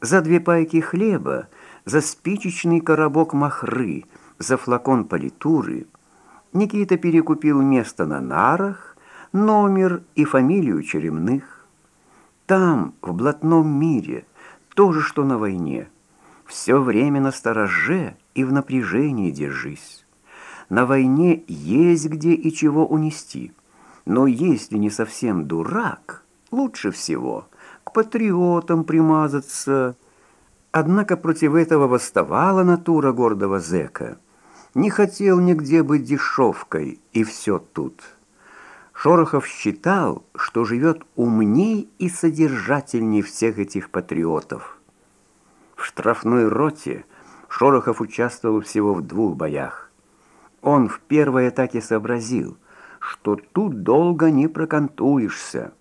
За две пайки хлеба, за спичечный коробок махры, за флакон политуры Никита перекупил место на нарах, номер и фамилию Черемных. Там, в блатном мире, то же, что на войне. Все время на стороже и в напряжении держись. На войне есть где и чего унести. Но если не совсем дурак, лучше всего к патриотам примазаться. Однако против этого восставала натура гордого зэка. Не хотел нигде быть дешевкой, и все тут. Шорохов считал, что живет умней и содержательней всех этих патриотов. В штрафной роте Шорохов участвовал всего в двух боях. Он в первой атаке сообразил – что тут долго не прокантуешься.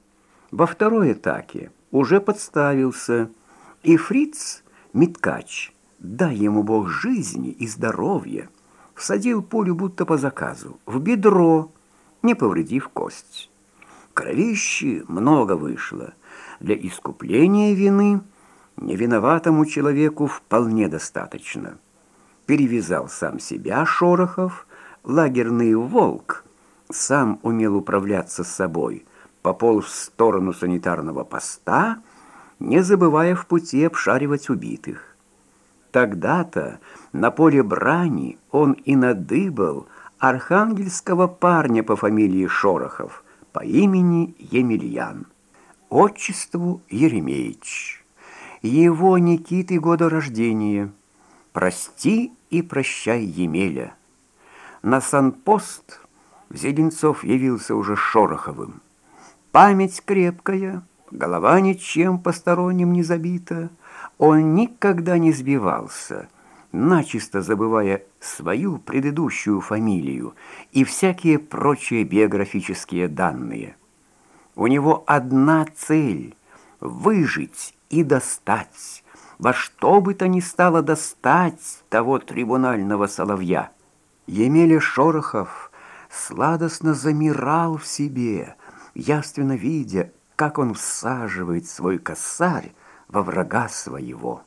Во второй атаке уже подставился, и фриц Миткач, дай ему бог жизни и здоровья, всадил пулю будто по заказу, в бедро, не повредив кость. Кровищи много вышло. Для искупления вины невиноватому человеку вполне достаточно. Перевязал сам себя Шорохов, лагерный волк, сам умел управляться с собой, пополз в сторону санитарного поста, не забывая в пути обшаривать убитых. Тогда-то на поле брани он и надыбал архангельского парня по фамилии Шорохов по имени Емельян, отчеству Еремеевич. Его Никиты года рождения. Прости и прощай, Емеля. На санпост Зеленцов явился уже Шороховым. Память крепкая, голова ничем посторонним не забита. Он никогда не сбивался, начисто забывая свою предыдущую фамилию и всякие прочие биографические данные. У него одна цель — выжить и достать, во что бы то ни стало достать того трибунального соловья. Емеля Шорохов — сладостно замирал в себе, явственно видя, как он всаживает свой косарь во врага своего.